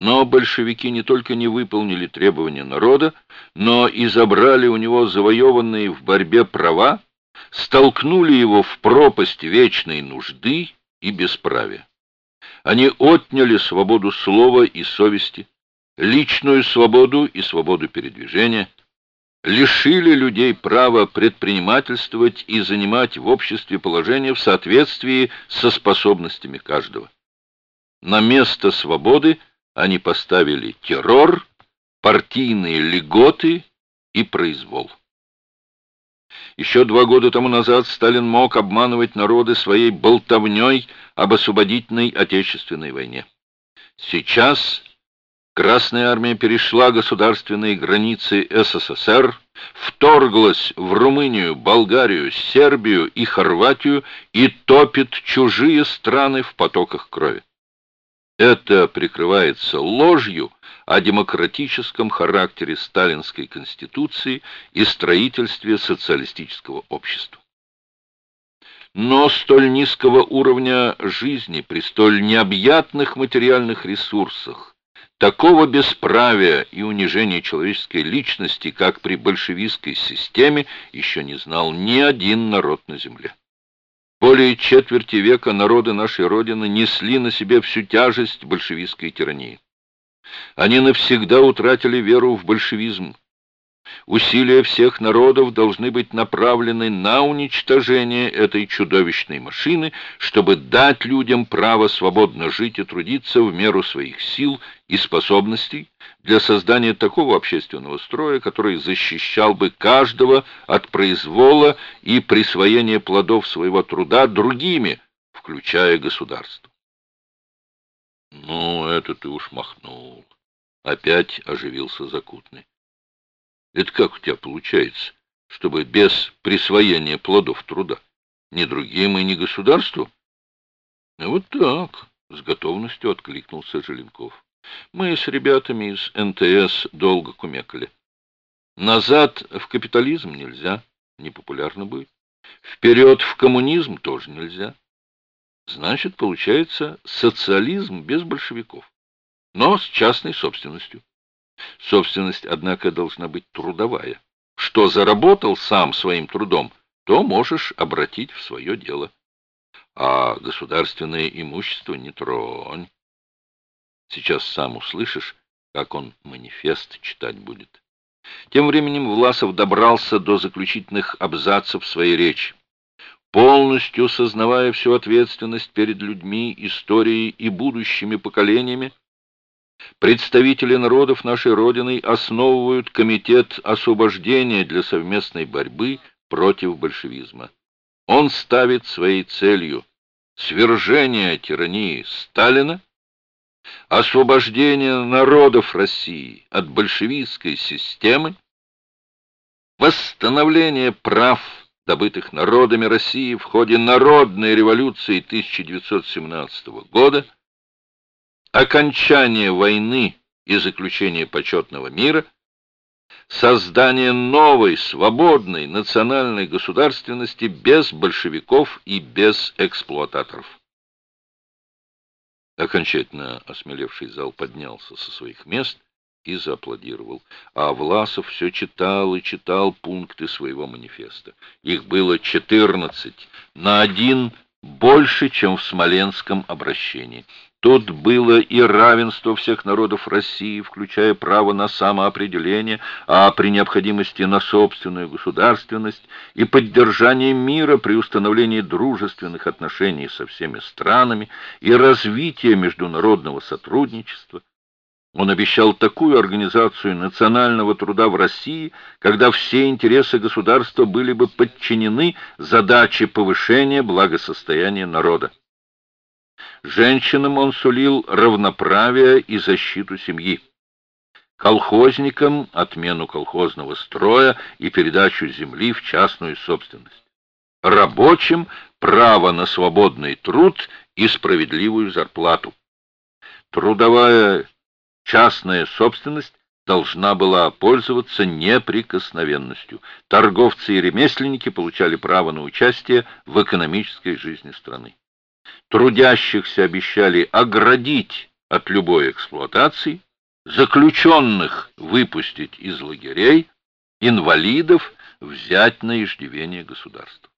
Но большевики не только не выполнили требования народа, но и забрали у него завоеванные в борьбе права, столкнули его в пропасть вечной нужды и бесправия. Они отняли свободу слова и совести, личную свободу и свободу передвижения, лишили людей права предпринимательствовать и занимать в обществе положение в соответствии со способностями каждого. На место свободы они поставили террор, партийные льготы и произвол. Еще два года тому назад Сталин мог обманывать народы своей болтовней об освободительной Отечественной войне. Сейчас Красная армия перешла государственные границы СССР, вторглась в Румынию, Болгарию, Сербию и Хорватию и топит чужие страны в потоках крови. Это прикрывается ложью о демократическом характере сталинской конституции и строительстве социалистического общества. Но столь низкого уровня жизни при столь необъятных материальных ресурсах Такого бесправия и унижения человеческой личности, как при большевистской системе, еще не знал ни один народ на земле. Более четверти века народы нашей Родины несли на себе всю тяжесть большевистской тирании. Они навсегда утратили веру в большевизм, Усилия всех народов должны быть направлены на уничтожение этой чудовищной машины, чтобы дать людям право свободно жить и трудиться в меру своих сил и способностей для создания такого общественного строя, который защищал бы каждого от произвола и присвоения плодов своего труда другими, включая государство. «Ну, это ты уж махнул!» Опять оживился Закутный. Это как у тебя получается, чтобы без присвоения плодов труда ни другим и ни государству? А вот так, с готовностью откликнулся Желенков. Мы с ребятами из НТС долго кумекали. Назад в капитализм нельзя, непопулярно будет. Вперед в коммунизм тоже нельзя. Значит, получается социализм без большевиков, но с частной собственностью. Собственность, однако, должна быть трудовая. Что заработал сам своим трудом, то можешь обратить в свое дело. А государственное имущество не тронь. Сейчас сам услышишь, как он манифест читать будет. Тем временем Власов добрался до заключительных абзацев своей речи. Полностью сознавая всю ответственность перед людьми, историей и будущими поколениями, Представители народов нашей Родины основывают комитет освобождения для совместной борьбы против большевизма. Он ставит своей целью свержение тирании Сталина, освобождение народов России от большевистской системы, восстановление прав, добытых народами России в ходе народной революции 1917 года, окончание войны и заключение почетного мира, создание новой, свободной национальной государственности без большевиков и без эксплуататоров. Окончательно осмелевший зал поднялся со своих мест и зааплодировал, а Власов все читал и читал пункты своего манифеста. Их было четырнадцать, на один больше, чем в Смоленском обращении. Тут было и равенство всех народов России, включая право на самоопределение, а при необходимости на собственную государственность, и поддержание мира при установлении дружественных отношений со всеми странами, и развитие международного сотрудничества. Он обещал такую организацию национального труда в России, когда все интересы государства были бы подчинены задаче повышения благосостояния народа. Женщинам он сулил равноправие и защиту семьи. Колхозникам отмену колхозного строя и передачу земли в частную собственность. Рабочим право на свободный труд и справедливую зарплату. Трудовая частная собственность должна была пользоваться неприкосновенностью. Торговцы и ремесленники получали право на участие в экономической жизни страны. Трудящихся обещали оградить от любой эксплуатации, заключенных выпустить из лагерей, инвалидов взять на иждивение государства.